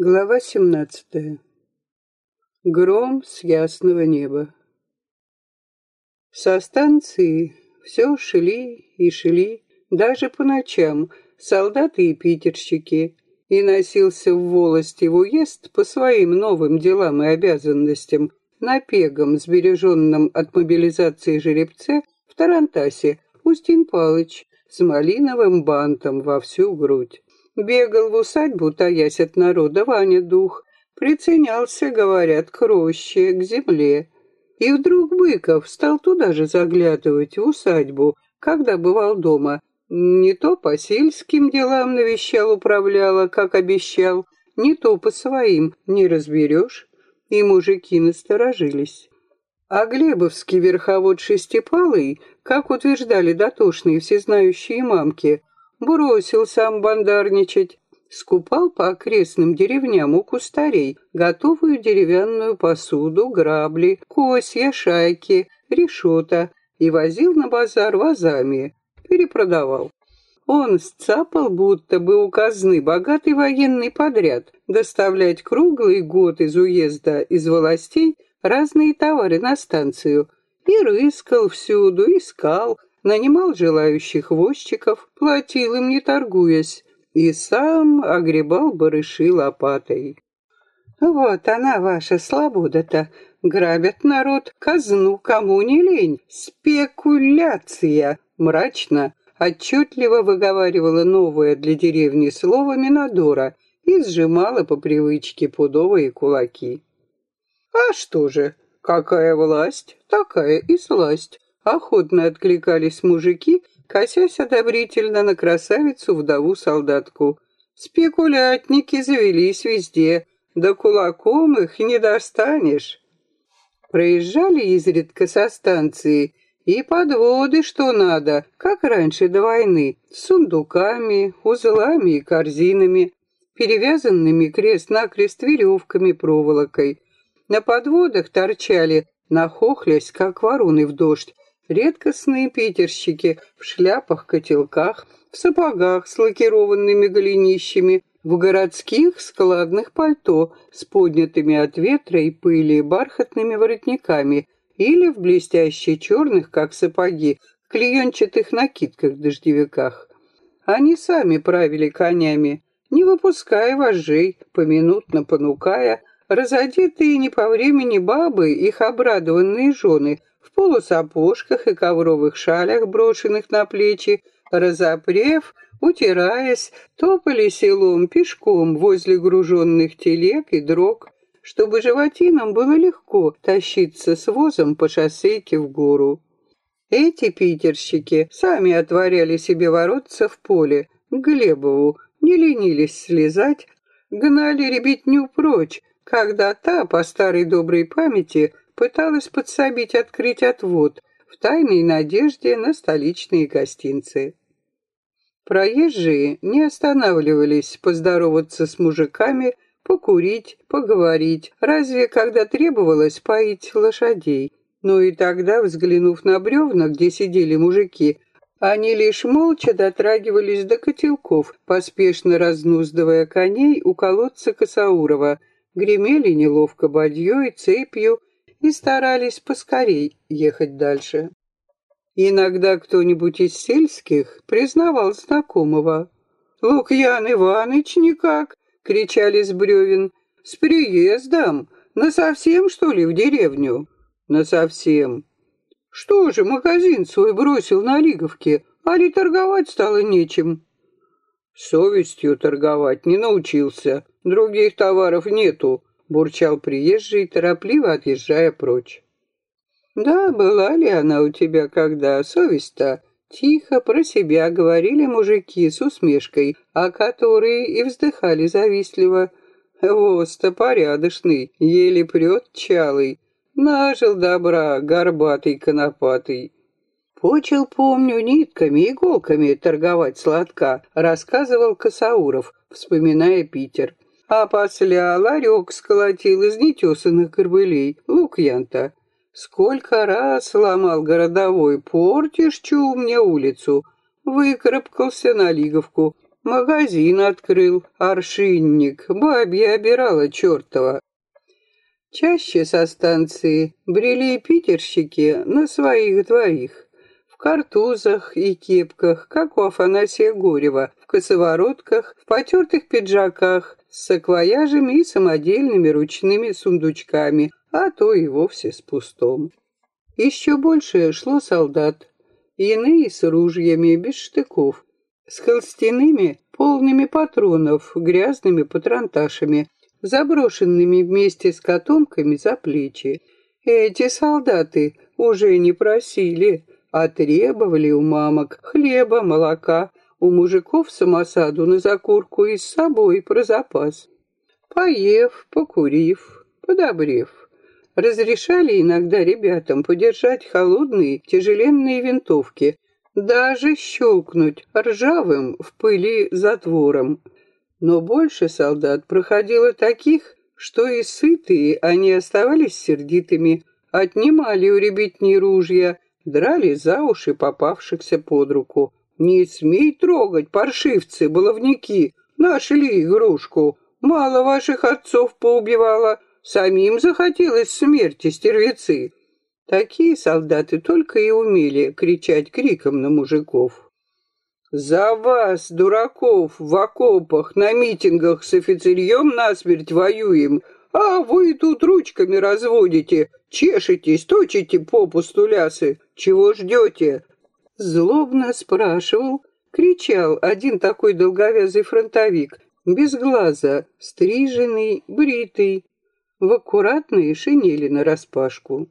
Глава 17. Гром с ясного неба. Со станции все шли и шли, даже по ночам, солдаты и питерщики, и носился в волости в уезд по своим новым делам и обязанностям, напегом, сбереженным от мобилизации жеребце в Тарантасе, Устин Палыч с малиновым бантом во всю грудь. Бегал в усадьбу, таясь от народа, Ваня дух. Приценялся, говорят, к роще, к земле. И вдруг Быков стал туда же заглядывать, в усадьбу, когда бывал дома. Не то по сельским делам навещал, управляла, как обещал, не то по своим, не разберешь. И мужики насторожились. А Глебовский верховод Шестипалый, как утверждали дотошные всезнающие мамки, бросил сам бандарничать, скупал по окрестным деревням у кустарей готовую деревянную посуду, грабли, косья, шайки, решета и возил на базар вазами, перепродавал. Он сцапал будто бы у казны богатый военный подряд, доставлять круглый год из уезда, из властей, разные товары на станцию, и рыскал всюду, искал, нанимал желающих возчиков, платил им, не торгуясь, и сам огребал барыши лопатой. Вот она, ваша свобода-то. Грабят народ, казну кому не лень. Спекуляция. Мрачно, отчетливо выговаривала новое для деревни слово Минадора и сжимала по привычке пудовые кулаки. А что же, какая власть, такая и сласть. Охотно откликались мужики, косясь одобрительно на красавицу-вдову-солдатку. Спекулятники завелись везде, да кулаком их не достанешь. Проезжали изредка со станции и подводы, что надо, как раньше до войны, с сундуками, узлами и корзинами, перевязанными крест-накрест веревками проволокой. На подводах торчали, нахохлясь, как вороны в дождь, Редкостные питерщики в шляпах-котелках, в сапогах с лакированными голенищами, в городских складных пальто с поднятыми от ветра и пыли бархатными воротниками или в блестящих черных, как сапоги, клеенчатых накидках-дождевиках. Они сами правили конями, не выпуская вожжей, поминутно понукая, разодетые не по времени бабы, их обрадованные жены, в полусапожках и ковровых шалях, брошенных на плечи, разопрев, утираясь, топали селом пешком возле груженных телег и дрог, чтобы животинам было легко тащиться с возом по шоссейке в гору. Эти питерщики сами отворяли себе воротца в поле, к Глебову, не ленились слезать, гнали ребятню прочь, когда та, по старой доброй памяти, пыталась подсобить открыть отвод в тайной надежде на столичные гостинцы. Проезжие не останавливались поздороваться с мужиками, покурить, поговорить, разве когда требовалось поить лошадей. Но и тогда, взглянув на бревна, где сидели мужики, они лишь молча дотрагивались до котелков, поспешно разнуздывая коней у колодца Косаурова, гремели неловко бадьей, цепью, и старались поскорей ехать дальше. Иногда кто-нибудь из сельских признавал знакомого. «Лукьян Иваныч никак!» — кричали с бревен. «С приездом! Насовсем, что ли, в деревню?» «Насовсем!» «Что же, магазин свой бросил на Лиговке, а ли торговать стало нечем?» «Совестью торговать не научился, других товаров нету, бурчал приезжий, торопливо отъезжая прочь. «Да, была ли она у тебя когда, совесть-то?» Тихо про себя говорили мужики с усмешкой, а которые и вздыхали завистливо. «Воз-то порядочный, еле прет чалый, нажил добра, горбатый конопатый». «Почел, помню, нитками, иголками торговать сладка», рассказывал Косауров, вспоминая Питер. А после ларек сколотил из нетесанных горбылей, лукьянта. Сколько раз ломал городовой, портишь, чу мне улицу. Выкарабкался на Лиговку. Магазин открыл, аршинник, бабья обирала чертова. Чаще со станции брели питерщики на своих двоих. Картузах и кепках, как у Афанасия Горева, в косоворотках, в потертых пиджаках, с саквояжами и самодельными ручными сундучками, а то и вовсе с пустом. Еще больше шло солдат, иные с ружьями без штыков, с холстяными, полными патронов, грязными патронташами, заброшенными вместе с котомками за плечи. Эти солдаты уже не просили, а требовали у мамок хлеба, молока, у мужиков самосаду на закурку и с собой про запас. Поев, покурив, подобрев, разрешали иногда ребятам подержать холодные тяжеленные винтовки, даже щелкнуть ржавым в пыли затвором. Но больше солдат проходило таких, что и сытые они оставались сердитыми, отнимали у ребятни ружья, драли за уши попавшихся под руку. «Не смей трогать, паршивцы, баловники, нашли игрушку. Мало ваших отцов поубивало, самим захотелось смерти, стервецы». Такие солдаты только и умели кричать криком на мужиков. За вас, дураков, в окопах, на митингах с офицерьем насмерть воюем, а вы тут ручками разводите, чешетесь, точите попусту лясы. Чего ждете?» Злобно спрашивал, кричал один такой долговязый фронтовик, без глаза, стриженный, бритый, в аккуратные шинели нараспашку.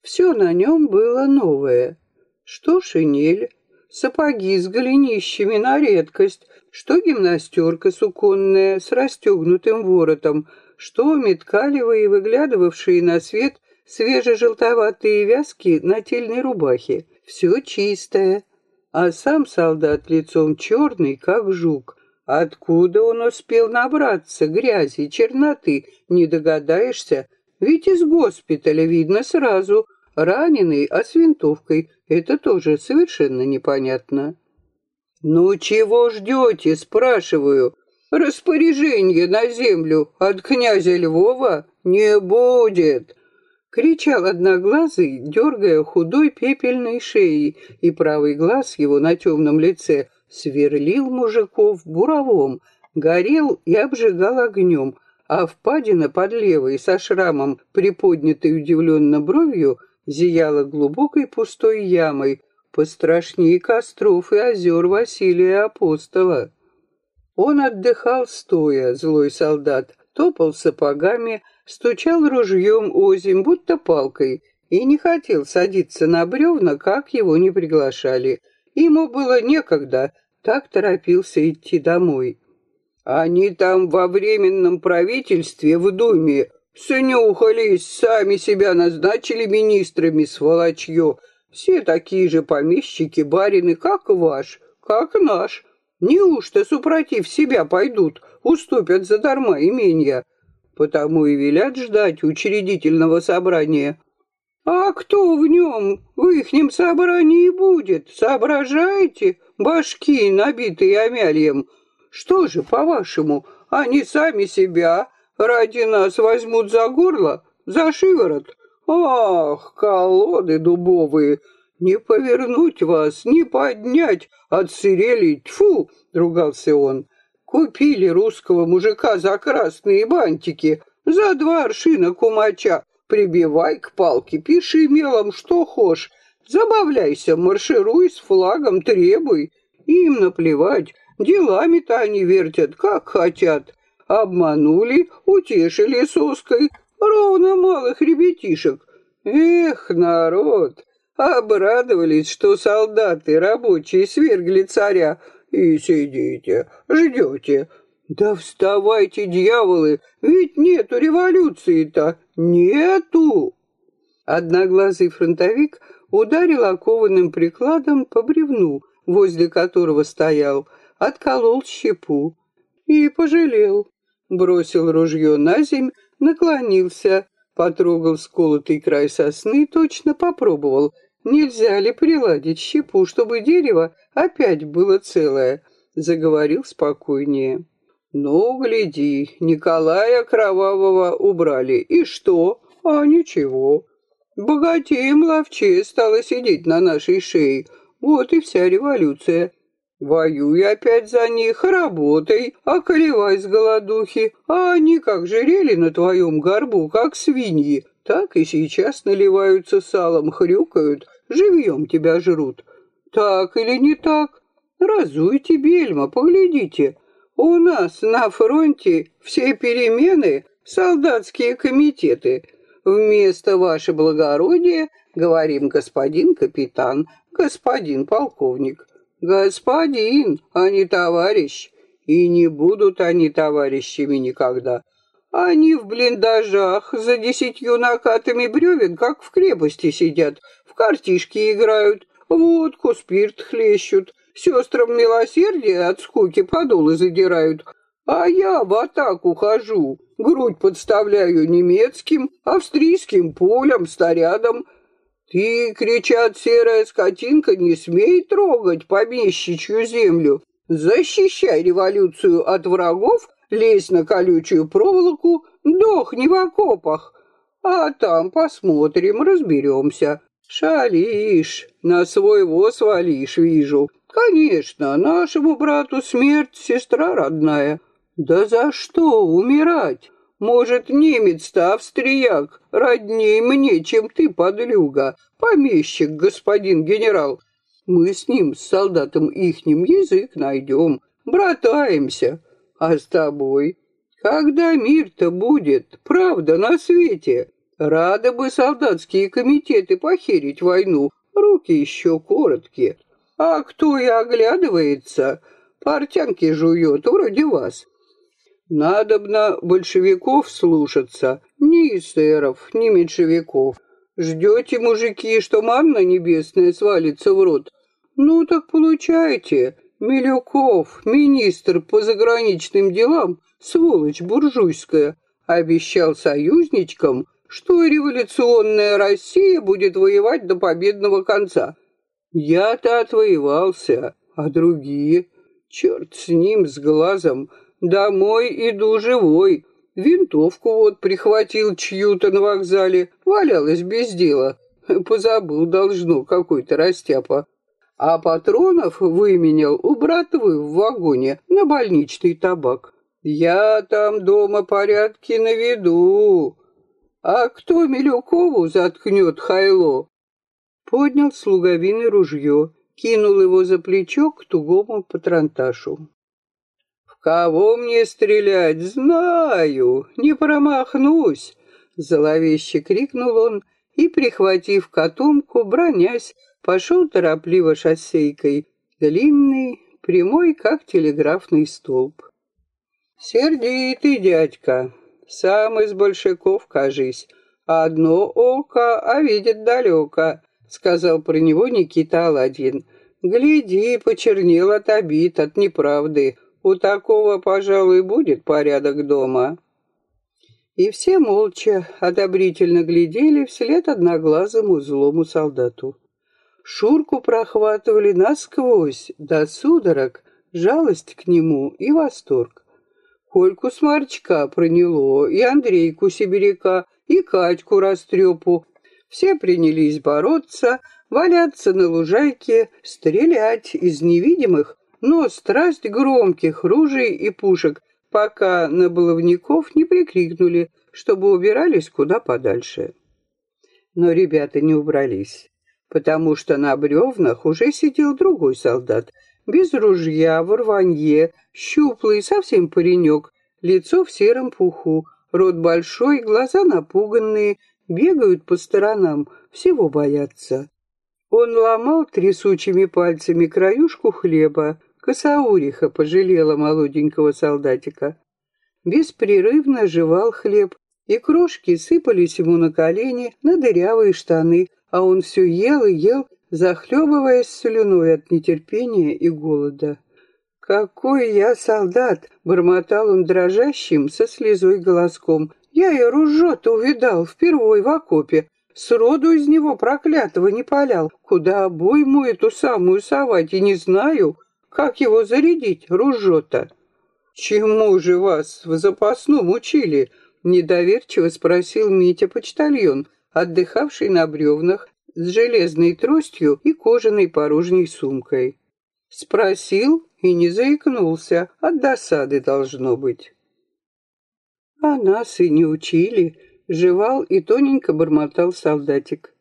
Все на нем было новое. Что шинель, сапоги с голенищами на редкость, что гимнастерка суконная с расстегнутым воротом, что меткалевые, выглядывавшие на свет свежежелтоватые вязки на тельной рубахе. Все чистое, а сам солдат лицом черный, как жук. Откуда он успел набраться грязи, черноты, не догадаешься, ведь из госпиталя видно сразу — Раненый, а с винтовкой. Это тоже совершенно непонятно. «Ну чего ждете?» — спрашиваю. «Распоряжение на землю от князя Львова не будет!» Кричал одноглазый, дергая худой пепельной шеей, и правый глаз его на темном лице сверлил мужиков буровом, горел и обжигал огнем, а впадина под левой со шрамом, приподнятой удивленно бровью, зияла глубокой пустой ямой, пострашнее костров и озер Василия Апостола. Он отдыхал стоя, злой солдат, топал сапогами, стучал ружьем озим, будто палкой, и не хотел садиться на бревна, как его не приглашали. Ему было некогда, так торопился идти домой. Они там во временном правительстве в Думе Снюхались, сами себя назначили министрами, сволочье. Все такие же помещики, барины, как ваш, как наш. Неужто, супротив себя, пойдут, уступят задарма имения? Потому и велят ждать учредительного собрания. А кто в нем, в ихнем собрании будет, соображаете, башки, набитые амяльем? Что же, по-вашему, они сами себя Ради нас возьмут за горло, за шиворот. Ах, колоды дубовые, не повернуть вас, не поднять, отсырели, тьфу, ругался он. Купили русского мужика за красные бантики, за два аршина кумача. Прибивай к палке, пиши мелом, что хошь. Забавляйся, маршируй с флагом, требуй. Им наплевать, делами-то они вертят, как хотят. Обманули, утешили соской, ровно малых ребятишек. Эх, народ, обрадовались, что солдаты рабочие свергли царя, и сидите, ждете. Да вставайте, дьяволы, ведь нету революции-то, нету. Одноглазый фронтовик ударил окованным прикладом по бревну, возле которого стоял, отколол щепу и пожалел бросил ружье на земь, наклонился, потрогал сколотый край сосны, точно попробовал, нельзя ли приладить щепу, чтобы дерево опять было целое. заговорил спокойнее. «Ну, гляди, Николая Кровавого убрали. И что? А ничего. Богатеем ловчее стало сидеть на нашей шее. Вот и вся революция. Воюй опять за них, работай, околевай с голодухи. А они как жерели на твоем горбу, как свиньи, так и сейчас наливаются салом, хрюкают, живьем тебя жрут. Так или не так? Разуйте, бельма, поглядите. У нас на фронте все перемены — солдатские комитеты. Вместо ваше благородие говорим господин капитан, господин полковник. Господин, а не товарищ. И не будут они товарищами никогда. Они в блиндажах за десятью накатами бревен, как в крепости сидят, в картишки играют, водку, спирт хлещут, сестрам милосердия от скуки подолы задирают, а я в атаку хожу, грудь подставляю немецким, австрийским полем, снарядом, ты, кричат, серая скотинка, не смей трогать помещичью землю. Защищай революцию от врагов, лезь на колючую проволоку, дохни в окопах. А там посмотрим, разберемся. Шалишь, на свой воз валишь, вижу. Конечно, нашему брату смерть сестра родная. Да за что умирать? Может, немец-то австрияк, родней мне, чем ты, подлюга, помещик, господин генерал. Мы с ним, с солдатом ихним, язык найдем, братаемся. А с тобой? Когда мир-то будет, правда, на свете? Рады бы солдатские комитеты похерить войну, руки еще короткие. А кто и оглядывается, портянки жует, вроде вас. Надобно большевиков слушаться, ни эсеров, ни меньшевиков. Ждете, мужики, что манна небесная свалится в рот? Ну так получайте. Милюков, министр по заграничным делам, сволочь буржуйская, обещал союзничкам, что революционная Россия будет воевать до победного конца. Я-то отвоевался, а другие... Черт с ним, с глазом, Домой иду живой. Винтовку вот прихватил чью-то на вокзале, валялась без дела. Позабыл, должно, какой-то растяпа. А патронов выменял у братвы в вагоне на больничный табак. Я там дома порядки наведу. А кто Милюкову заткнет хайло? Поднял слуговины ружье, кинул его за плечо к тугому патронташу. Кого мне стрелять? Знаю, не промахнусь!» Зловеще крикнул он и, прихватив котомку, бронясь, пошел торопливо шоссейкой, длинный, прямой, как телеграфный столб. «Сердитый дядька, сам из большаков, кажись, одно око, а видит далеко», — сказал про него Никита Аладдин. «Гляди, почернел от обид, от неправды, у такого, пожалуй, будет порядок дома. И все молча, одобрительно глядели вслед одноглазому злому солдату. Шурку прохватывали насквозь, до судорог, жалость к нему и восторг. Кольку сморчка проняло, и Андрейку сибиряка, и Катьку растрепу. Все принялись бороться, валяться на лужайке, стрелять из невидимых, но страсть громких ружей и пушек, пока на баловников не прикрикнули, чтобы убирались куда подальше. Но ребята не убрались, потому что на бревнах уже сидел другой солдат, без ружья, в рванье, щуплый, совсем паренек, лицо в сером пуху, рот большой, глаза напуганные, бегают по сторонам, всего боятся. Он ломал трясучими пальцами краюшку хлеба, Косауриха пожалела молоденького солдатика. Беспрерывно жевал хлеб, и крошки сыпались ему на колени, на дырявые штаны, а он все ел и ел, захлебываясь слюной от нетерпения и голода. «Какой я солдат!» — бормотал он дрожащим, со слезой голоском. «Я и ружо-то увидал впервой в окопе. Сроду из него проклятого не палял. Куда обойму эту самую совать, и не знаю. Как его зарядить, ружжо-то? Чему же вас в запасном учили? Недоверчиво спросил Митя-почтальон, отдыхавший на бревнах с железной тростью и кожаной порожней сумкой. Спросил и не заикнулся, от досады должно быть. А нас и не учили, жевал и тоненько бормотал солдатик.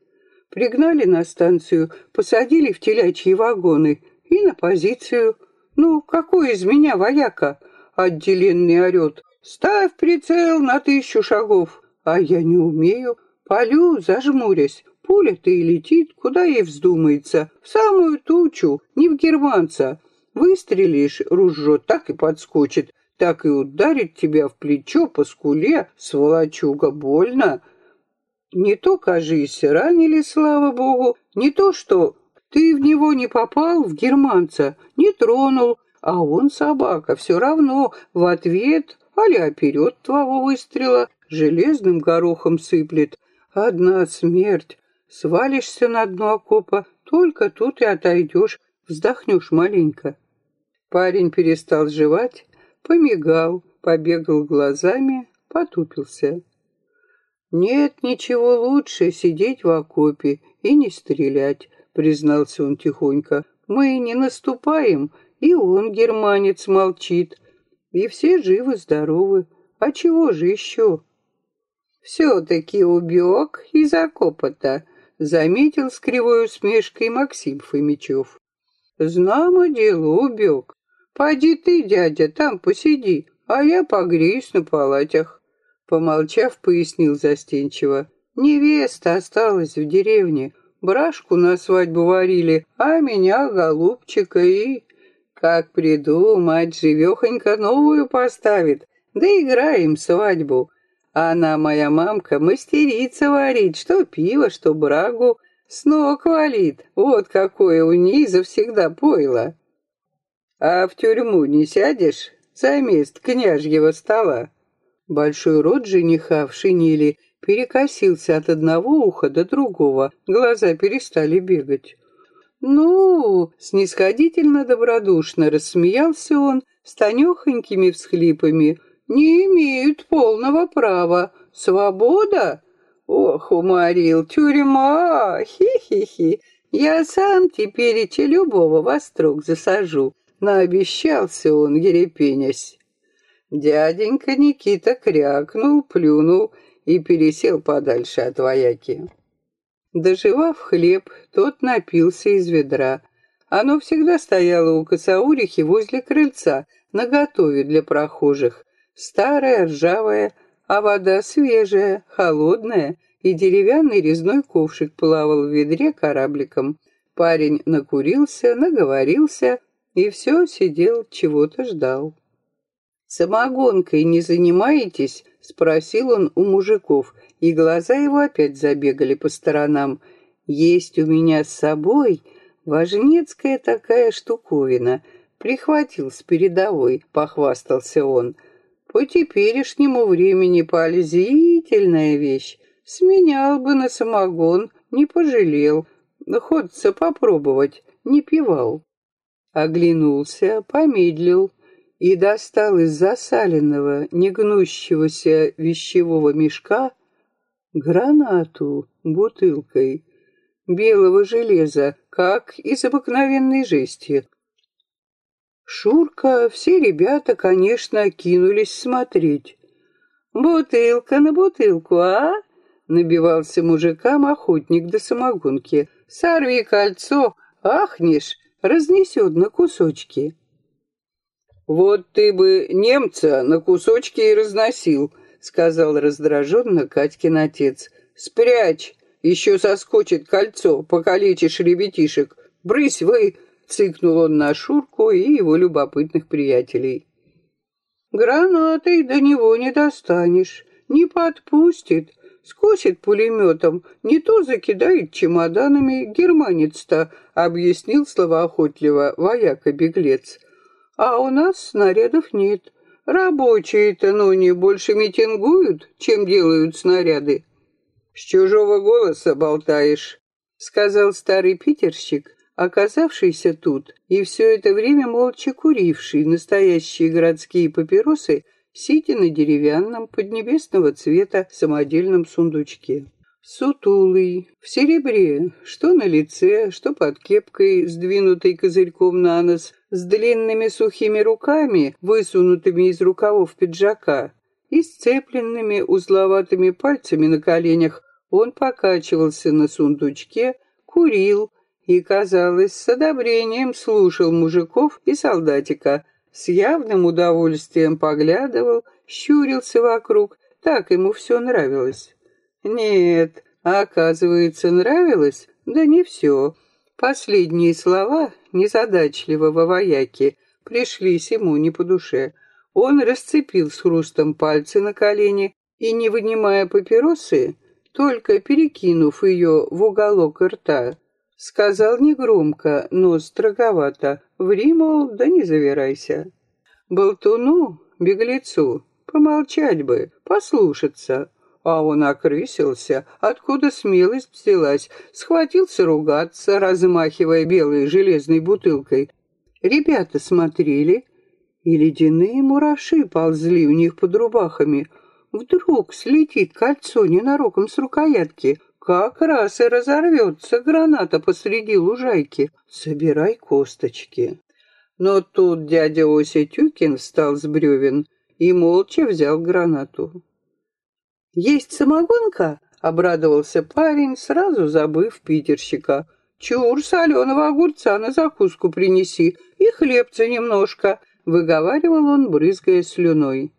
Пригнали на станцию, посадили в телячьи вагоны и на позицию. Ну, какой из меня вояка? Отделенный орет. Ставь прицел на тысячу шагов. А я не умею. Полю, зажмурясь. Пуля-то и летит, куда ей вздумается. В самую тучу, не в германца. Выстрелишь, ружжо так и подскочит, так и ударит тебя в плечо по скуле, сволочуга, больно. Не то, кажись, ранили, слава богу, не то, что ты в него не попал, в германца, не тронул, а он, собака, все равно в ответ, аля вперед твоего выстрела, железным горохом сыплет. Одна смерть. Свалишься на дно окопа, только тут и отойдешь, вздохнешь маленько. Парень перестал жевать, помигал, побегал глазами, потупился. «Нет ничего лучше сидеть в окопе и не стрелять», — признался он тихонько. «Мы не наступаем, и он, германец, молчит. И все живы-здоровы. А чего же еще?» «Все-таки убег из окопа-то», — заметил с кривой усмешкой Максим Фомичев. «Знамо дело, убег. Поди ты, дядя, там посиди, а я погреюсь на палатях». Помолчав, пояснил застенчиво. Невеста осталась в деревне. Брашку на свадьбу варили, а меня, голубчика, и... Как приду, мать живехонько новую поставит. Да играем свадьбу. Она, моя мамка, мастерица варить, что пиво, что брагу. С ног валит. Вот какое у ней завсегда пойло. А в тюрьму не сядешь за мест княжьего стола? Большой рот жениха в шинели перекосился от одного уха до другого, глаза перестали бегать. «Ну!» — снисходительно-добродушно рассмеялся он с тонехонькими всхлипами. «Не имеют полного права. Свобода? Ох, уморил, тюрьма! Хи-хи-хи! Я сам теперь и любого во строк засажу!» Наобещался он, ерепенясь. Дяденька Никита крякнул, плюнул и пересел подальше от вояки. Доживав хлеб, тот напился из ведра. Оно всегда стояло у косаурихи возле крыльца, наготове для прохожих. Старая, ржавая, а вода свежая, холодная, и деревянный резной ковшик плавал в ведре корабликом. Парень накурился, наговорился и все сидел, чего-то ждал. «Самогонкой не занимаетесь?» — спросил он у мужиков, и глаза его опять забегали по сторонам. «Есть у меня с собой важнецкая такая штуковина. Прихватил с передовой», — похвастался он. «По теперешнему времени пользительная вещь. Сменял бы на самогон, не пожалел. Ходится попробовать, не пивал». Оглянулся, помедлил, и достал из засаленного, негнущегося вещевого мешка гранату бутылкой белого железа, как из обыкновенной жести. Шурка, все ребята, конечно, кинулись смотреть. «Бутылка на бутылку, а?» — набивался мужикам охотник до самогонки. «Сорви кольцо, ахнешь, разнесет на кусочки». «Вот ты бы немца на кусочки и разносил», — сказал раздраженно Катькин отец. «Спрячь, еще соскочит кольцо, покалечишь ребятишек. Брысь вы!» — цыкнул он на Шурку и его любопытных приятелей. «Гранатой до него не достанешь, не подпустит, скосит пулеметом, не то закидает чемоданами германец-то», — объяснил словоохотливо вояка-беглец. А у нас снарядов нет. Рабочие-то, ну, не больше митингуют, чем делают снаряды. С чужого голоса болтаешь, сказал старый питерщик, оказавшийся тут и все это время молча куривший настоящие городские папиросы, сидя на деревянном поднебесного цвета самодельном сундучке. Сутулый, в серебре, что на лице, что под кепкой, сдвинутой козырьком на нос, с длинными сухими руками, высунутыми из рукавов пиджака, и сцепленными узловатыми пальцами на коленях, он покачивался на сундучке, курил и, казалось, с одобрением слушал мужиков и солдатика, с явным удовольствием поглядывал, щурился вокруг, так ему все нравилось. Нет, оказывается, нравилось? Да не все. Последние слова незадачливого вояки пришлись ему не по душе. Он расцепил с хрустом пальцы на колени и, не вынимая папиросы, только перекинув ее в уголок рта, сказал негромко, но строговато, «Ври, мол, да не завирайся». Болтуну, беглецу, помолчать бы, послушаться, а он окрысился, откуда смелость взялась, схватился ругаться, размахивая белой железной бутылкой. Ребята смотрели, и ледяные мураши ползли у них под рубахами. Вдруг слетит кольцо ненароком с рукоятки, как раз и разорвется граната посреди лужайки. Собирай косточки. Но тут дядя Ося Тюкин встал с бревен и молча взял гранату. «Есть самогонка?» — обрадовался парень, сразу забыв питерщика. «Чур соленого огурца на закуску принеси и хлебца немножко», — выговаривал он, брызгая слюной.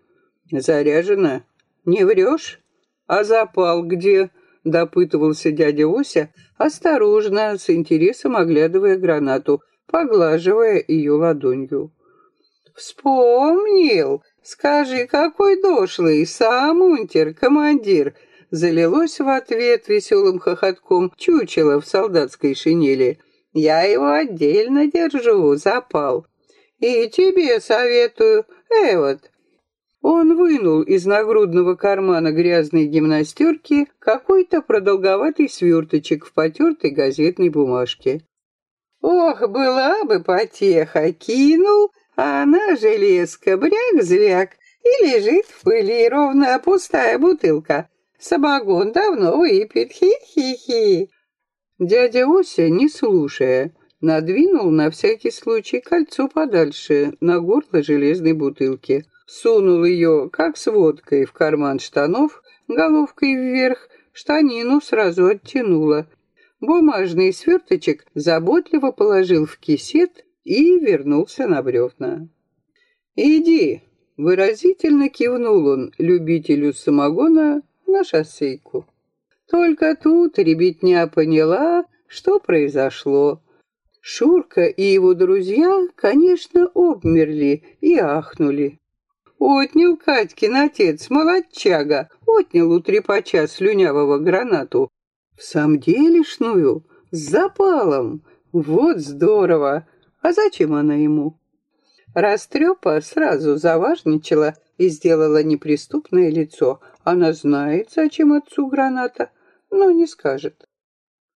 «Заряжено? Не врешь? А запал где?» — допытывался дядя Ося, осторожно, с интересом оглядывая гранату, поглаживая ее ладонью. «Вспомнил!» «Скажи, какой дошлый, сам унтер, командир!» Залилось в ответ веселым хохотком чучело в солдатской шинели. «Я его отдельно держу, запал. И тебе советую, э вот». Он вынул из нагрудного кармана грязной гимнастерки какой-то продолговатый сверточек в потертой газетной бумажке. «Ох, была бы потеха!» Кинул, а она, железка, бряк-звяк, и лежит в пыли ровно пустая бутылка. Самогон давно выпит, хи-хи-хи. Дядя Ося, не слушая, надвинул на всякий случай кольцо подальше на горло железной бутылки, сунул ее, как с водкой, в карман штанов, головкой вверх, штанину сразу оттянула. Бумажный сверточек заботливо положил в кисет и вернулся на бревна. «Иди!» — выразительно кивнул он любителю самогона на шоссейку. Только тут ребятня поняла, что произошло. Шурка и его друзья, конечно, обмерли и ахнули. Отнял Катькин отец, молодчага, отнял у трепача слюнявого гранату. В самом делешную, с запалом. Вот здорово! А зачем она ему? Растрепа сразу заважничала и сделала неприступное лицо. Она знает, зачем отцу граната, но не скажет.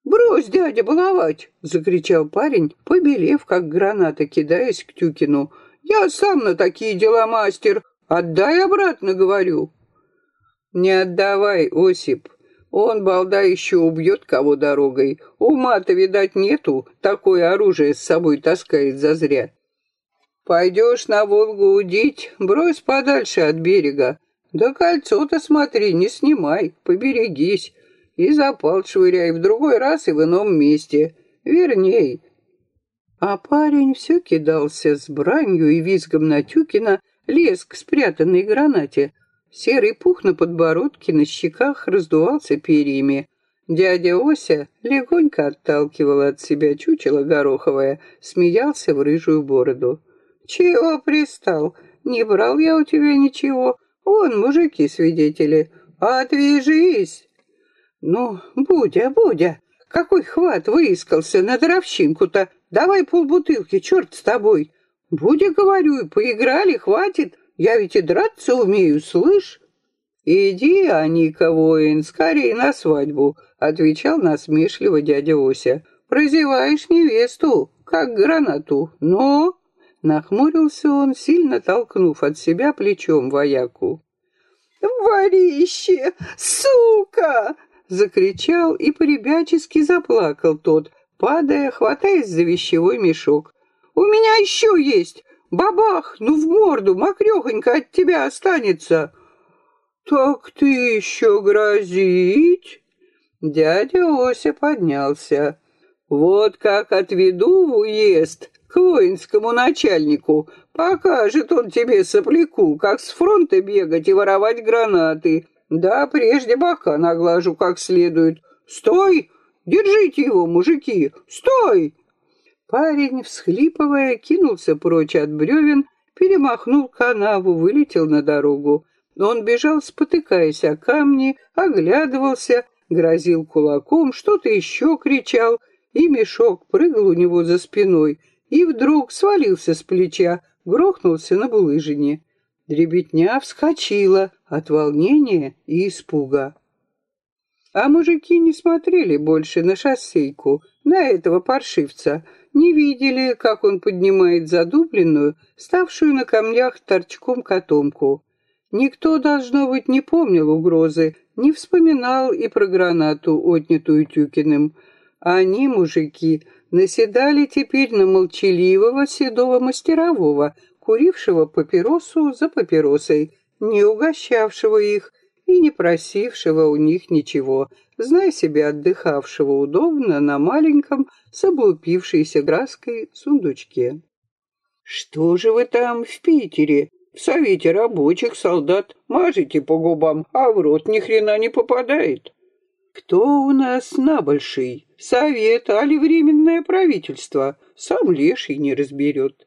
«Брось, дядя, баловать!» — закричал парень, побелев, как граната, кидаясь к Тюкину. «Я сам на такие дела мастер. Отдай обратно, говорю». «Не отдавай, Осип. Он, балда, еще убьет кого дорогой. Ума-то, видать, нету, такое оружие с собой таскает зазря. Пойдешь на Волгу удить, брось подальше от берега. Да кольцо-то смотри, не снимай, поберегись. И запал швыряй в другой раз и в ином месте. Верней. А парень все кидался с бранью и визгом на Тюкина, лез к спрятанной гранате — Серый пух на подбородке, на щеках раздувался перьями. Дядя Ося легонько отталкивал от себя чучело гороховое, смеялся в рыжую бороду. «Чего пристал? Не брал я у тебя ничего. Вон, мужики-свидетели. Отвяжись!» «Ну, Будя, Будя, какой хват выискался на дровщинку-то! Давай полбутылки, черт с тобой!» «Будя, говорю, поиграли, хватит!» Я ведь и драться умею, слышь?» «Иди, Аника, воин, скорее на свадьбу», — отвечал насмешливо дядя Ося. Прозеваешь невесту, как гранату, но...» Нахмурился он, сильно толкнув от себя плечом вояку. «Ворище! Сука!» Закричал и поребячески заплакал тот, падая, хватаясь за вещевой мешок. «У меня еще есть! Бабах! Ну в морду, мокрехонько от тебя останется!» «Так ты еще грозить?» Дядя Ося поднялся. «Вот как отведу в уезд к воинскому начальнику, покажет он тебе сопляку, как с фронта бегать и воровать гранаты. Да, прежде бока наглажу как следует. Стой! Держите его, мужики! Стой!» Парень, всхлипывая, кинулся прочь от бревен, перемахнул канаву, вылетел на дорогу. Он бежал, спотыкаясь о камни, оглядывался, грозил кулаком, что-то еще кричал, и мешок прыгал у него за спиной, и вдруг свалился с плеча, грохнулся на булыжине. Дребетня вскочила от волнения и испуга. А мужики не смотрели больше на шоссейку, на этого паршивца, не видели, как он поднимает задубленную, ставшую на камнях торчком котомку. Никто, должно быть, не помнил угрозы, не вспоминал и про гранату, отнятую Тюкиным. А они, мужики, наседали теперь на молчаливого седого мастерового, курившего папиросу за папиросой, не угощавшего их и не просившего у них ничего, зная себе отдыхавшего удобно на маленьком с облупившейся краской сундучке. «Что же вы там в Питере?» В совете рабочих солдат мажете по губам, а в рот ни хрена не попадает. Кто у нас набольший? Совет, али временное правительство? Сам леший не разберет.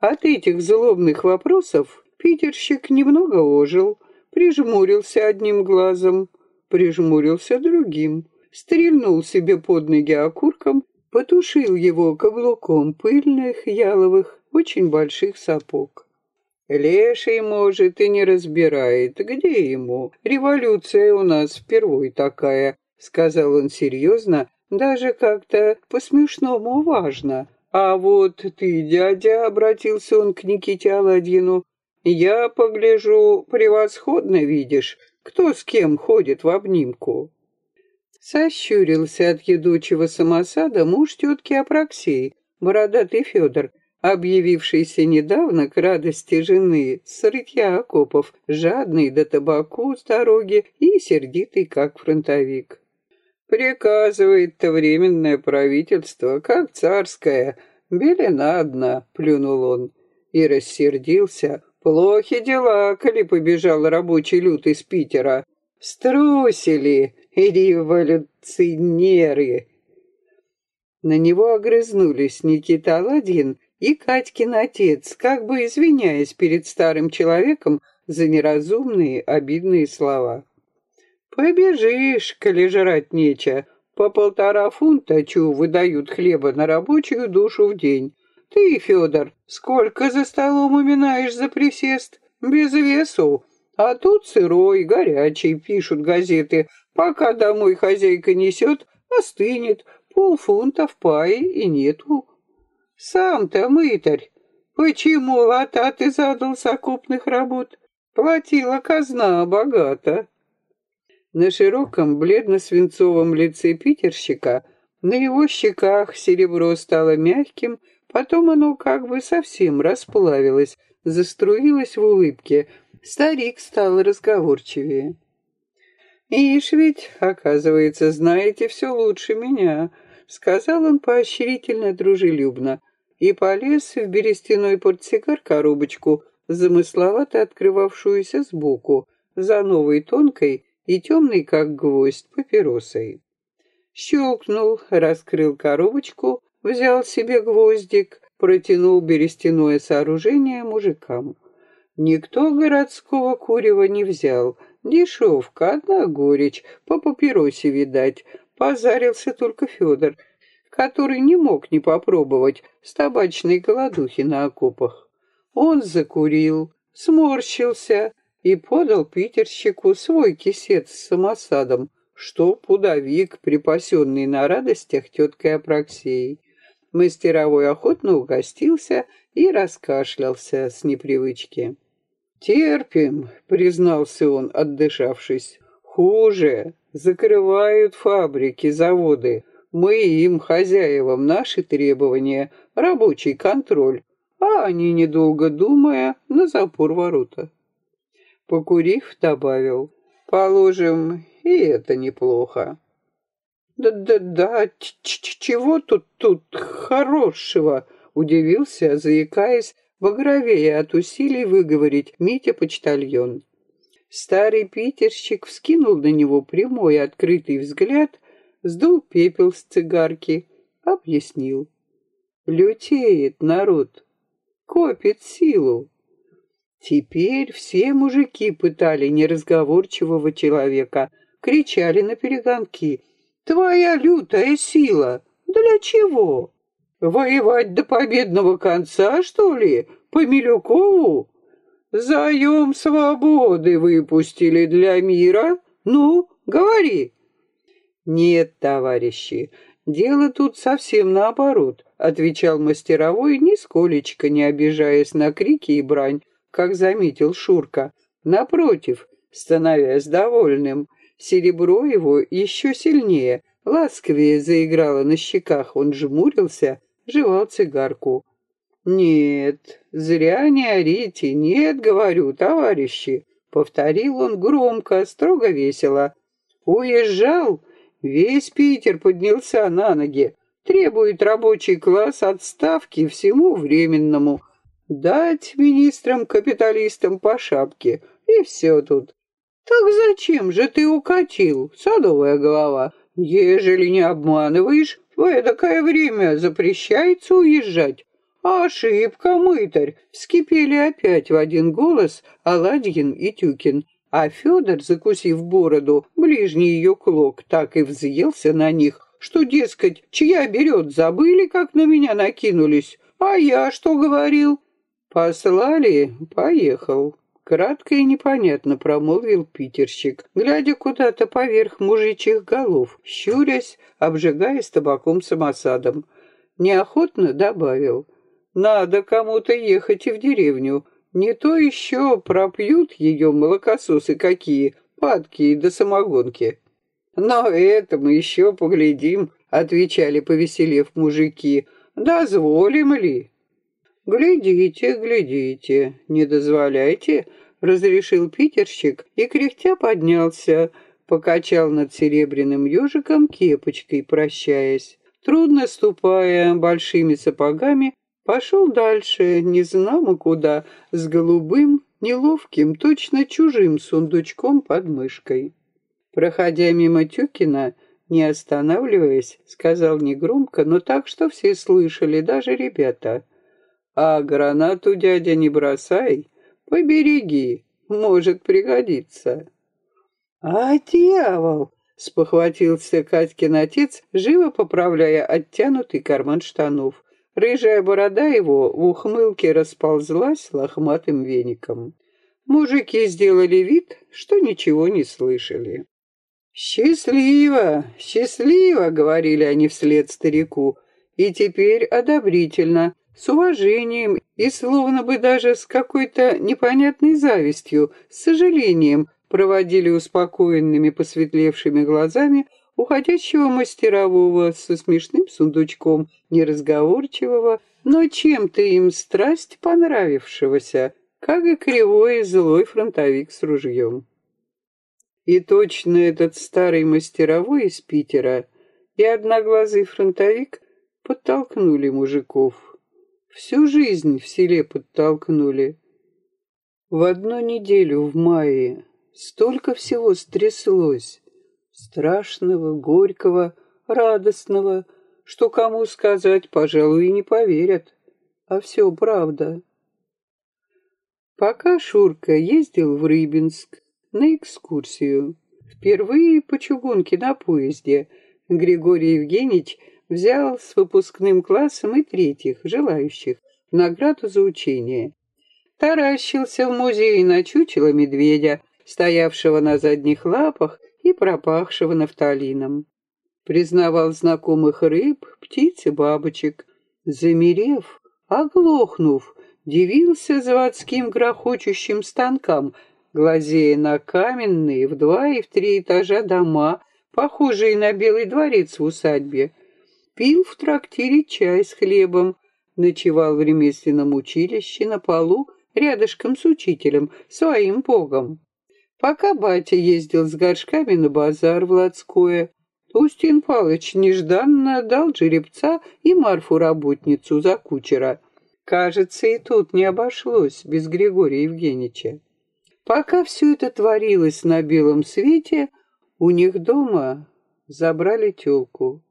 От этих злобных вопросов питерщик немного ожил, прижмурился одним глазом, прижмурился другим, стрельнул себе под ноги окурком, потушил его каблуком пыльных, яловых, очень больших сапог. Леший, может, и не разбирает. Где ему? Революция у нас впервой такая, сказал он серьезно, даже как-то по-смешному важно. А вот ты, дядя, обратился он к Никите Аладдину, я погляжу, превосходно видишь, кто с кем ходит в обнимку. Сощурился от едучего самосада муж тетки Апраксей, бородатый Федор, объявившийся недавно к радости жены с рытья окопов, жадный до табаку с дороги и сердитый, как фронтовик. «Приказывает-то временное правительство, как царское, белена одна», — плюнул он, и рассердился. «Плохи дела, коли побежал рабочий люд из Питера. Струсили революционеры!» На него огрызнулись Никита Аладдин и Катькин отец, как бы извиняясь перед старым человеком за неразумные, обидные слова. «Побежишь, коли жрать нече. По полтора фунта чу выдают хлеба на рабочую душу в день. Ты, Федор, сколько за столом уминаешь за присест? Без весу. А тут сырой, горячий, пишут газеты. Пока домой хозяйка несет, остынет. Полфунта в пае и нету. Сам-то, мытарь, почему лота ты задал с окопных работ? Платила казна богато. На широком бледно-свинцовом лице питерщика, на его щеках серебро стало мягким, потом оно как бы совсем расплавилось, заструилось в улыбке. Старик стал разговорчивее. «Ишь ведь, оказывается, знаете все лучше меня», — сказал он поощрительно дружелюбно и полез в берестяной портсигар коробочку, замысловато открывавшуюся сбоку, за новой тонкой и темной, как гвоздь, папиросой. Щелкнул, раскрыл коробочку, взял себе гвоздик, протянул берестяное сооружение мужикам. Никто городского курева не взял. Дешевка, одна горечь, по папиросе видать. Позарился только Федор, который не мог не попробовать с табачной голодухи на окопах. Он закурил, сморщился и подал питерщику свой кисет с самосадом, что пудовик, припасенный на радостях теткой Апраксией. Мастеровой охотно угостился и раскашлялся с непривычки. «Терпим», — признался он, отдышавшись. «Хуже. Закрывают фабрики, заводы. Мы им, хозяевам, наши требования, рабочий контроль, а они, недолго думая, на запор ворота». Покурив, добавил. «Положим, и это неплохо». «Да-да-да, чего тут тут хорошего?» — удивился, заикаясь, багровее от усилий выговорить Митя-почтальон. Старый питерщик вскинул на него прямой открытый взгляд, сдул пепел с цигарки, объяснил. Лютеет народ, копит силу. Теперь все мужики пытали неразговорчивого человека, кричали на перегонки — Твоя лютая сила. Для чего? Воевать до победного конца, что ли? По Милюкову? Заем свободы выпустили для мира? Ну, говори. Нет, товарищи, дело тут совсем наоборот, отвечал мастеровой, нисколечко не обижаясь на крики и брань, как заметил Шурка. Напротив, становясь довольным, Серебро его еще сильнее, ласковее заиграло на щеках. Он жмурился, жевал цигарку. «Нет, зря не орите, нет, говорю, товарищи!» Повторил он громко, строго весело. «Уезжал, весь Питер поднялся на ноги, требует рабочий класс отставки всему временному, дать министрам-капиталистам по шапке, и все тут. «Так зачем же ты укатил, садовая голова? Ежели не обманываешь, в эдакое время запрещается уезжать». «Ошибка, мытарь!» Вскипели опять в один голос Аладьин и Тюкин. А Федор, закусив бороду, ближний ее клок, так и взъелся на них, что, дескать, чья берет, забыли, как на меня накинулись. А я что говорил? Послали, поехал. Кратко и непонятно промолвил питерщик, глядя куда-то поверх мужичьих голов, щурясь, обжигаясь табаком самосадом. Неохотно добавил. «Надо кому-то ехать и в деревню. Не то еще пропьют ее молокососы какие, падки до самогонки». «Но это мы еще поглядим», — отвечали, повеселев мужики. «Дозволим ли?» «Глядите, глядите, не дозволяйте», — разрешил питерщик и, кряхтя, поднялся, покачал над серебряным ежиком кепочкой, прощаясь. Трудно ступая большими сапогами, пошел дальше, не знамо куда, с голубым, неловким, точно чужим сундучком под мышкой. Проходя мимо Тюкина, не останавливаясь, сказал негромко, но так, что все слышали, даже ребята — а гранату, дядя, не бросай, побереги, может пригодиться. А дьявол! Спохватился Катькин отец, живо поправляя оттянутый карман штанов. Рыжая борода его в ухмылке расползлась лохматым веником. Мужики сделали вид, что ничего не слышали. «Счастливо, счастливо!» — говорили они вслед старику. И теперь одобрительно, с уважением и словно бы даже с какой-то непонятной завистью, с сожалением проводили успокоенными посветлевшими глазами уходящего мастерового со смешным сундучком, неразговорчивого, но чем-то им страсть понравившегося, как и кривой и злой фронтовик с ружьем. И точно этот старый мастеровой из Питера и одноглазый фронтовик подтолкнули мужиков. Всю жизнь в селе подтолкнули. В одну неделю в мае столько всего стряслось. Страшного, горького, радостного, что кому сказать, пожалуй, и не поверят. А все правда. Пока Шурка ездил в Рыбинск на экскурсию, впервые по чугунке на поезде, Григорий Евгеньевич взял с выпускным классом и третьих, желающих, награду за учение. Таращился в музее на чучело медведя, стоявшего на задних лапах и пропахшего нафталином. Признавал знакомых рыб, птиц и бабочек. Замерев, оглохнув, дивился заводским грохочущим станкам, глазея на каменные в два и в три этажа дома, похожие на Белый дворец в усадьбе. Пил в трактире чай с хлебом, ночевал в ремесленном училище на полу рядышком с учителем, своим богом. Пока батя ездил с горшками на базар в Ладское, Устин Палыч нежданно дал жеребца и Марфу-работницу за кучера. Кажется, и тут не обошлось без Григория Евгеньевича. Пока все это творилось на белом свете, у них дома забрали телку.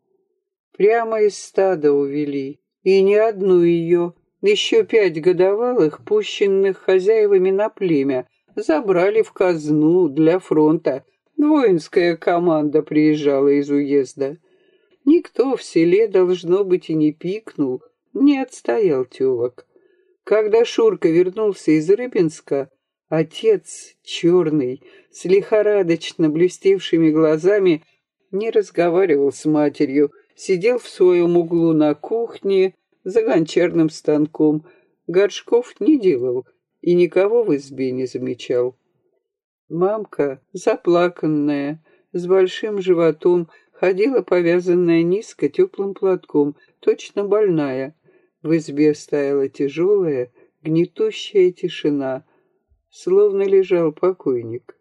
Прямо из стада увели, и не одну ее, еще пять годовалых, пущенных хозяевами на племя, забрали в казну для фронта. Воинская команда приезжала из уезда. Никто в селе, должно быть, и не пикнул, не отстоял тёлок. Когда Шурка вернулся из Рыбинска, отец, черный, с лихорадочно блестевшими глазами, не разговаривал с матерью, сидел в своем углу на кухне за гончарным станком, горшков не делал и никого в избе не замечал. Мамка, заплаканная, с большим животом, ходила повязанная низко теплым платком, точно больная. В избе стояла тяжелая, гнетущая тишина, словно лежал покойник.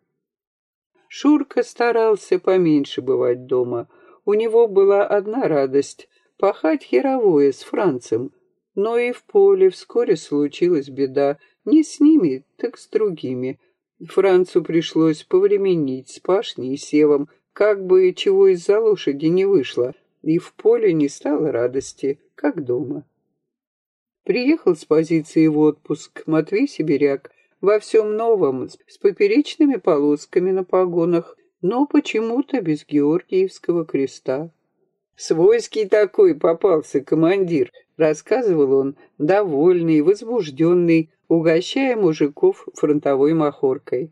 Шурка старался поменьше бывать дома — у него была одна радость — пахать херовое с Францем. Но и в поле вскоре случилась беда. Не с ними, так с другими. Францу пришлось повременить с пашней и севом, как бы чего из-за лошади не вышло, и в поле не стало радости, как дома. Приехал с позиции в отпуск Матвей Сибиряк во всем новом, с поперечными полосками на погонах, но почему-то без Георгиевского креста. «Свойский такой попался командир», — рассказывал он, довольный, возбужденный, угощая мужиков фронтовой махоркой.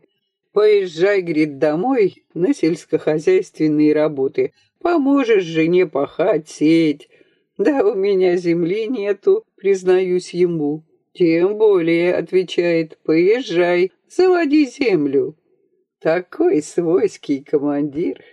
«Поезжай, — говорит, — домой на сельскохозяйственные работы. Поможешь жене пахать, сеять. Да у меня земли нету, признаюсь ему. Тем более, — отвечает, — поезжай, заводи землю. Такой свойский командир.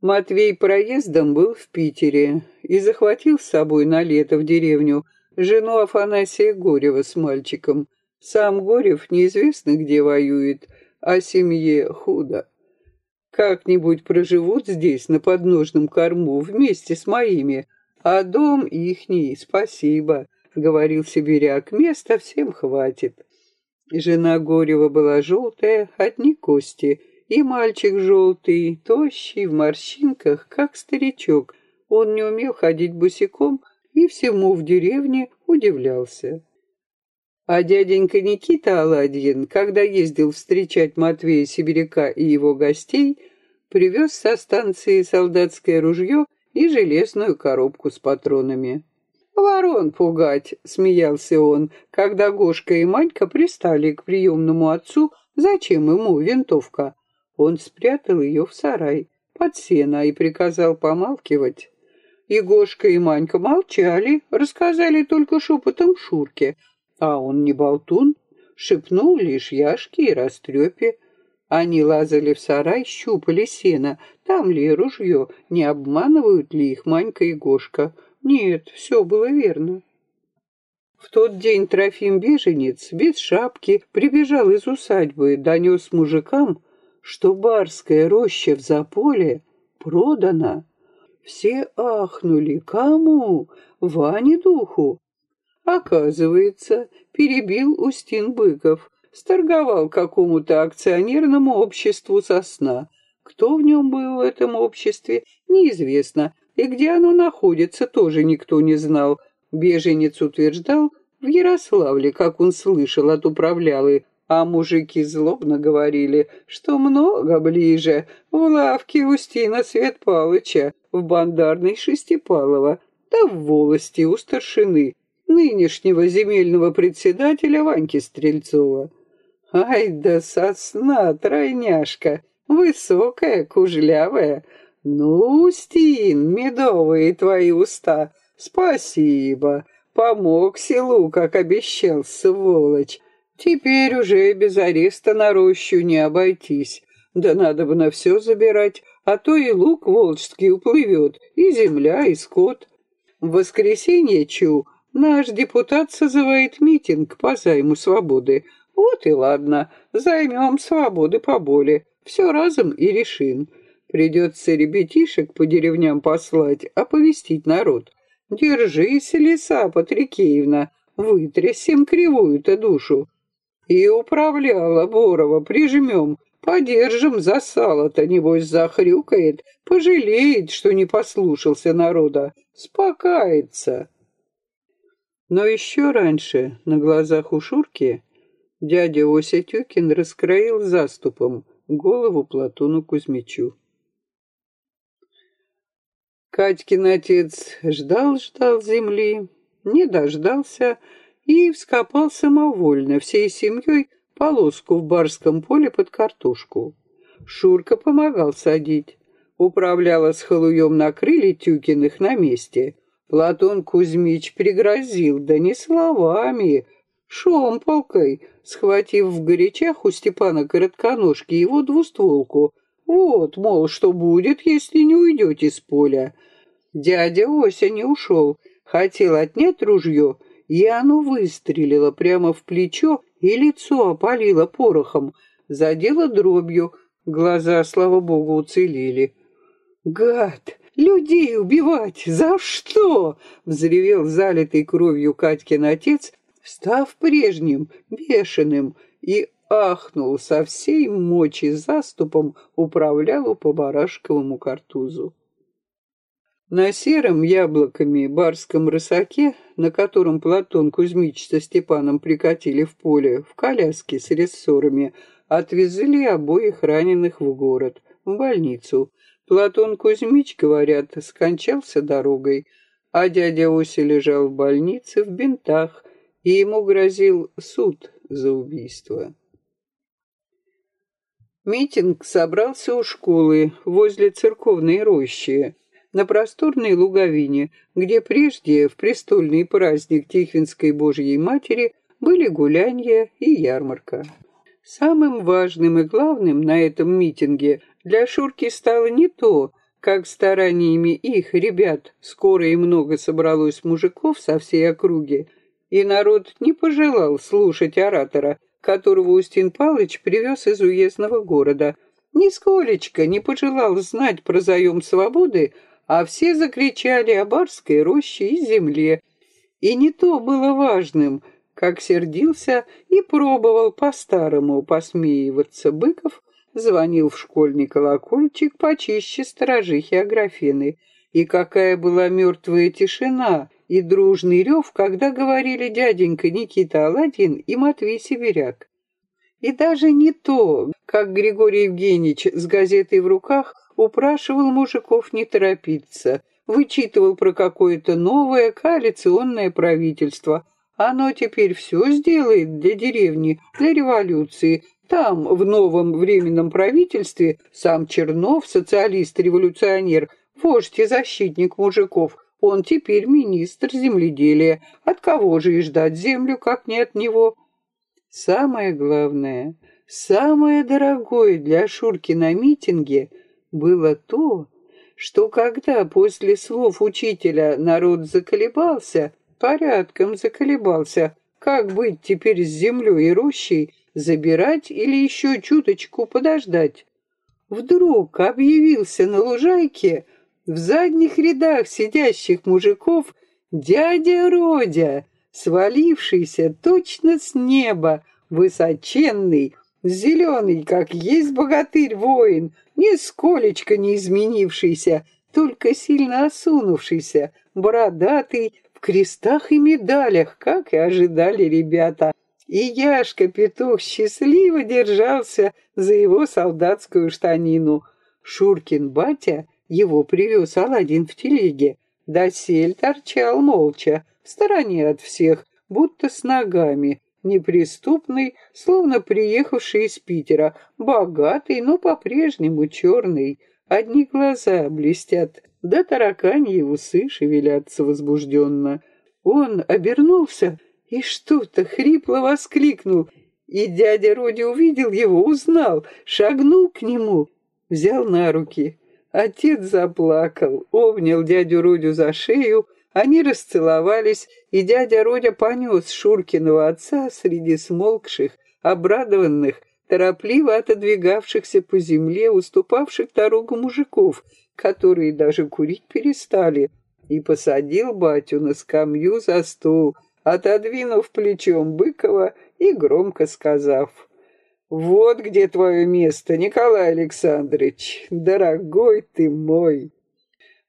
Матвей проездом был в Питере и захватил с собой на лето в деревню жену Афанасия Горева с мальчиком. Сам Горев неизвестно где воюет, а семье худо. Как-нибудь проживут здесь на подножном корму вместе с моими, а дом ихний, спасибо, — говорил сибиряк, — места всем хватит. Жена Горева была желтая, одни кости, и мальчик желтый, тощий, в морщинках, как старичок. Он не умел ходить босиком и всему в деревне удивлялся. А дяденька Никита Аладьин, когда ездил встречать Матвея Сибиряка и его гостей, привез со станции солдатское ружье и железную коробку с патронами. «Ворон пугать», — смеялся он, когда Гошка и Манька пристали к приемному отцу, зачем ему винтовка. Он спрятал ее в сарай, под сено, и приказал помалкивать. И Гошка и Манька молчали, рассказали только шепотом Шурке, а он не болтун, шепнул лишь Яшке и Растрепе. Они лазали в сарай, щупали сено, там ли ружье, не обманывают ли их Манька и Гошка. Нет, все было верно. В тот день Трофим Беженец без шапки прибежал из усадьбы и донес мужикам, что барская роща в Заполе продана. Все ахнули. Кому? Ване Духу. Оказывается, перебил Устин Быков, сторговал какому-то акционерному обществу сосна. Кто в нем был в этом обществе, неизвестно, и где оно находится, тоже никто не знал. Беженец утверждал, в Ярославле, как он слышал от управлялы, а мужики злобно говорили, что много ближе, в лавке Устина Свет Палыча, в бандарной Шестипалова, да в волости у старшины, нынешнего земельного председателя Ваньки Стрельцова. Ай да сосна, тройняшка! высокая, кужлявая. Ну, Стин, медовые твои уста, спасибо. Помог селу, как обещал, сволочь. Теперь уже без ареста на рощу не обойтись. Да надо бы на все забирать, а то и лук волжский уплывет, и земля, и скот. В воскресенье, Чу, наш депутат созывает митинг по займу свободы. Вот и ладно, займем свободы поболе. Все разом и решим. Придется ребятишек по деревням послать, оповестить народ. Держись, лиса Патрикеевна, вытрясем кривую-то душу. И управляла Борова прижмем, подержим за сало-то, небось, захрюкает, пожалеет, что не послушался народа, спокается. Но еще раньше, на глазах у Шурки, дядя Ося Тюкин раскроил заступом голову Платону Кузьмичу. Катькин отец ждал-ждал земли, не дождался и вскопал самовольно всей семьей полоску в барском поле под картошку. Шурка помогал садить. Управляла с халуем на крыле Тюкиных на месте. Платон Кузьмич пригрозил, да не словами, шомполкой, схватив в горячах у Степана Коротконожки его двустволку. Вот, мол, что будет, если не уйдете с поля. Дядя Ося не ушел, хотел отнять ружье, и оно выстрелило прямо в плечо и лицо опалило порохом, задело дробью, глаза, слава богу, уцелели. «Гад! Людей убивать! За что?» — взревел залитый кровью Катькин отец, став прежним, бешеным, и ахнул со всей мочи заступом управлялу по барашковому картузу. На сером яблоками барском рысаке, на котором Платон Кузьмич со Степаном прикатили в поле, в коляске с рессорами, отвезли обоих раненых в город, в больницу. Платон Кузьмич, говорят, скончался дорогой, а дядя Ося лежал в больнице в бинтах, и ему грозил суд за убийство. Митинг собрался у школы возле церковной рощи на просторной луговине, где прежде, в престольный праздник Тихвинской Божьей Матери, были гулянья и ярмарка. Самым важным и главным на этом митинге для Шурки стало не то, как стараниями их, ребят, скоро и много собралось мужиков со всей округи, и народ не пожелал слушать оратора, которого Устин Палыч привез из уездного города, нисколечко не пожелал знать про заем свободы, а все закричали о барской роще и земле. И не то было важным, как сердился и пробовал по-старому посмеиваться Быков, звонил в школьный колокольчик почище сторожихи Аграфены. И какая была мертвая тишина и дружный рев, когда говорили дяденька Никита Аладдин и Матвей Сибиряк. И даже не то, как Григорий Евгеньевич с газетой в руках упрашивал мужиков не торопиться, вычитывал про какое-то новое коалиционное правительство. Оно теперь все сделает для деревни, для революции. Там, в новом временном правительстве, сам Чернов, социалист-революционер, вождь и защитник мужиков, он теперь министр земледелия. От кого же и ждать землю, как не от него? Самое главное, самое дорогое для Шурки на митинге — было то, что когда после слов учителя народ заколебался, порядком заколебался, как быть теперь с землей и рощей, забирать или еще чуточку подождать, вдруг объявился на лужайке в задних рядах сидящих мужиков дядя Родя, свалившийся точно с неба, высоченный, зеленый, как есть богатырь-воин, нисколечко не изменившийся, только сильно осунувшийся, бородатый, в крестах и медалях, как и ожидали ребята. И Яшка-петух счастливо держался за его солдатскую штанину. Шуркин батя его привез Аладдин в телеге. Досель торчал молча, в стороне от всех, будто с ногами, неприступный, словно приехавший из Питера, богатый, но по-прежнему черный. Одни глаза блестят, да тараканьи усы шевелятся возбужденно. Он обернулся и что-то хрипло воскликнул, и дядя Роди увидел его, узнал, шагнул к нему, взял на руки. Отец заплакал, обнял дядю Родю за шею, они расцеловались, и дядя Родя понес Шуркиного отца среди смолкших, обрадованных, торопливо отодвигавшихся по земле, уступавших дорогу мужиков, которые даже курить перестали, и посадил батю на скамью за стол, отодвинув плечом Быкова и громко сказав «Вот где твое место, Николай Александрович, дорогой ты мой!»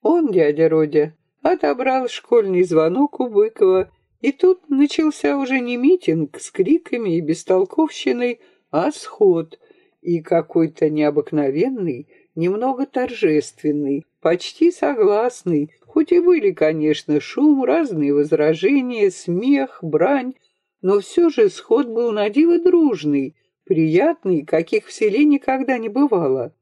Он, дядя Родя, отобрал школьный звонок у Быкова, и тут начался уже не митинг с криками и бестолковщиной, а сход, и какой-то необыкновенный, немного торжественный, почти согласный, хоть и были, конечно, шум, разные возражения, смех, брань, но все же сход был на диво дружный, приятный, каких в селе никогда не бывало.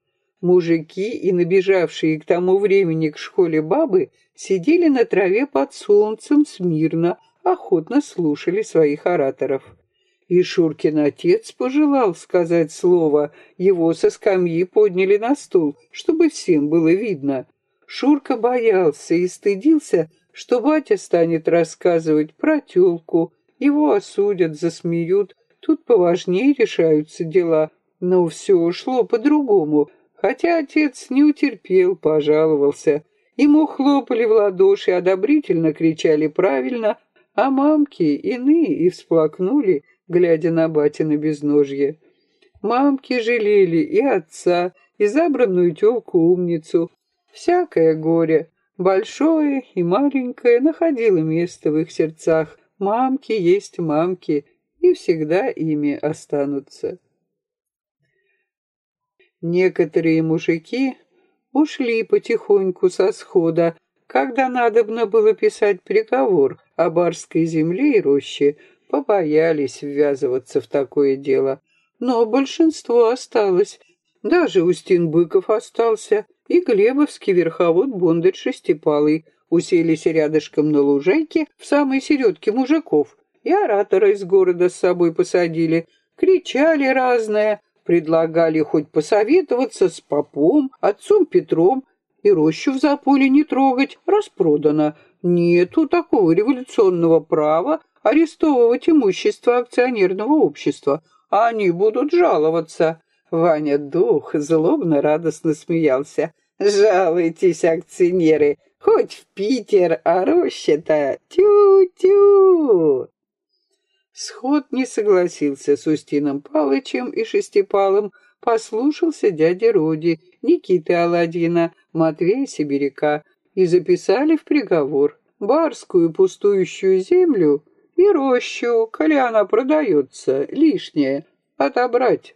Мужики и набежавшие к тому времени к школе бабы сидели на траве под солнцем смирно, охотно слушали своих ораторов. И Шуркин отец пожелал сказать слово, его со скамьи подняли на стул, чтобы всем было видно. Шурка боялся и стыдился, что батя станет рассказывать про тёлку, его осудят, засмеют, тут поважнее решаются дела. Но все ушло по-другому, хотя отец не утерпел, пожаловался. Ему хлопали в ладоши, одобрительно кричали правильно, а мамки иные и всплакнули, глядя на батина безножье. Мамки жалели и отца, и забранную тёлку-умницу. Всякое горе, большое и маленькое, находило место в их сердцах. Мамки есть мамки, и всегда ими останутся. Некоторые мужики ушли потихоньку со схода, когда надобно было писать приговор о барской земле и роще, побоялись ввязываться в такое дело. Но большинство осталось. Даже Устин Быков остался, и Глебовский верховод Бондарь Шестипалый уселись рядышком на лужайке в самой середке мужиков, и оратора из города с собой посадили, кричали разное, предлагали хоть посоветоваться с попом, отцом Петром, и рощу в заполе не трогать, распродано. Нету такого революционного права арестовывать имущество акционерного общества, а они будут жаловаться. Ваня Дух злобно радостно смеялся. «Жалуйтесь, акционеры, хоть в Питер, а роща-то тю-тю!» Сход не согласился с Устином Палычем и Шестипалом, послушался дяди Роди, Никиты Аладдина, Матвея Сибиряка и записали в приговор барскую пустующую землю и рощу, коли она продается, лишнее, отобрать.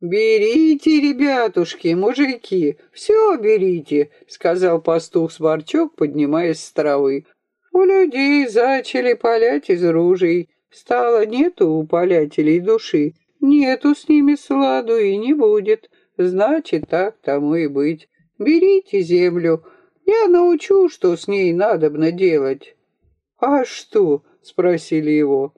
«Берите, ребятушки, мужики, все берите», — сказал пастух-сморчок, поднимаясь с травы. «У людей зачали палять из ружей. Стало нету у полятелей души, нету с ними сладу и не будет. Значит, так тому и быть. Берите землю, я научу, что с ней надобно делать». «А что?» — спросили его.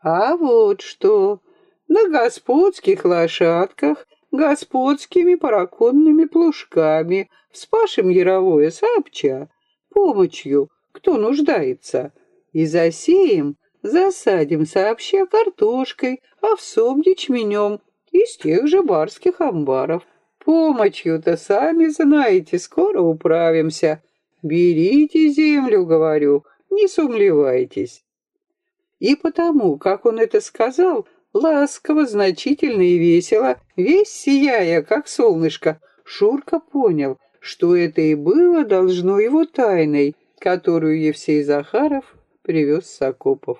«А вот что. На господских лошадках, господскими параконными плужками, вспашем яровое сообща, помощью, кто нуждается, и засеем, засадим сообща картошкой, овсом, ячменем из тех же барских амбаров. Помощью-то, сами знаете, скоро управимся. Берите землю, говорю, не сумлевайтесь. И потому, как он это сказал, ласково, значительно и весело, весь сияя, как солнышко, Шурка понял, что это и было должно его тайной, которую Евсей Захаров привез с окопов.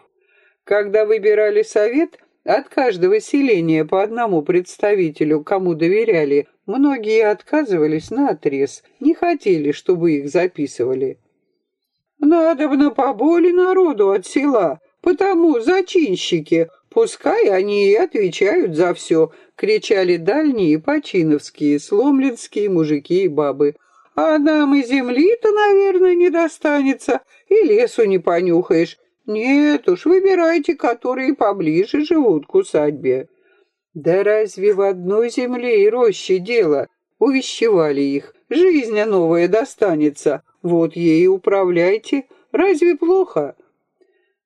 Когда выбирали совет, от каждого селения по одному представителю, кому доверяли, многие отказывались на отрез, не хотели, чтобы их записывали. «Надо бы на поболе народу от села, Потому зачинщики, пускай они и отвечают за все, кричали дальние починовские, сломленские мужики и бабы. А нам и земли-то, наверное, не достанется, и лесу не понюхаешь. Нет уж, выбирайте, которые поближе живут к усадьбе. Да разве в одной земле и роще дело? Увещевали их. Жизнь новая достанется. Вот ей управляйте. Разве плохо?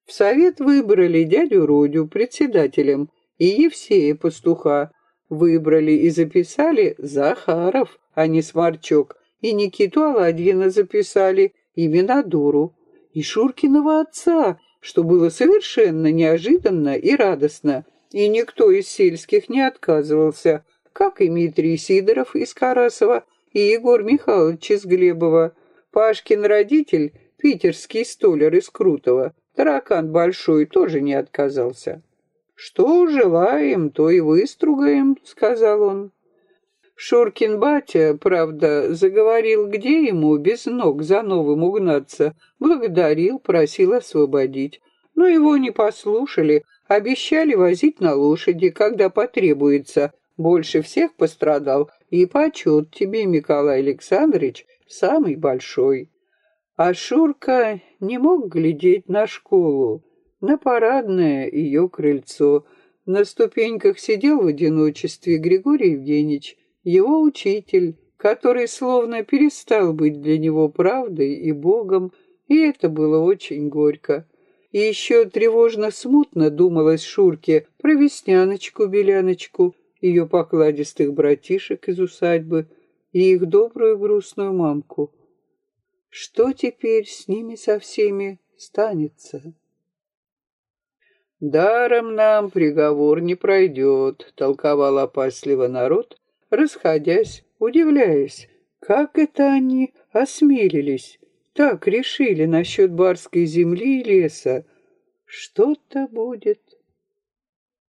В совет выбрали дядю Родю председателем и Евсея пастуха. Выбрали и записали Захаров, а не Сморчок, и Никиту Аладьина записали, имена Дуру, и Шуркиного отца, что было совершенно неожиданно и радостно, и никто из сельских не отказывался, как и Дмитрий Сидоров из Карасова и Егор Михайлович из Глебова. Пашкин родитель, питерский столер из Крутого, таракан большой, тоже не отказался. «Что желаем, то и выстругаем», — сказал он. Шуркин батя, правда, заговорил, где ему без ног за новым угнаться, благодарил, просил освободить. Но его не послушали, обещали возить на лошади, когда потребуется. Больше всех пострадал, и почет тебе, Николай Александрович, самый большой. А Шурка не мог глядеть на школу, на парадное ее крыльцо. На ступеньках сидел в одиночестве Григорий Евгеньевич, его учитель, который словно перестал быть для него правдой и Богом, и это было очень горько. И еще тревожно-смутно думалось Шурке про Весняночку-Беляночку, ее покладистых братишек из усадьбы и их добрую грустную мамку. Что теперь с ними со всеми станется? «Даром нам приговор не пройдет», — толковал опасливо народ, расходясь, удивляясь, как это они осмелились, так решили насчет барской земли и леса. Что-то будет.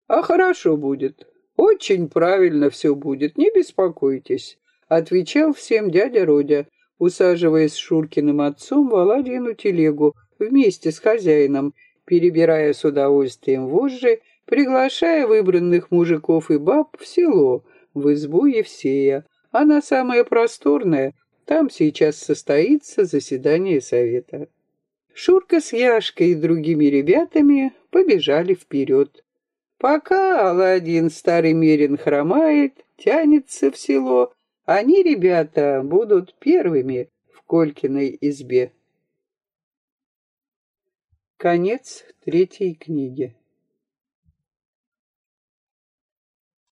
А хорошо будет. Очень правильно все будет, не беспокойтесь, отвечал всем дядя Родя, усаживаясь с Шуркиным отцом в Аладьину телегу вместе с хозяином, перебирая с удовольствием вожжи, приглашая выбранных мужиков и баб в село, в избу Евсея. Она самая просторная, там сейчас состоится заседание совета. Шурка с Яшкой и другими ребятами побежали вперед. Пока Аладдин старый мерин хромает, тянется в село, они, ребята, будут первыми в Колькиной избе. Конец третьей книги.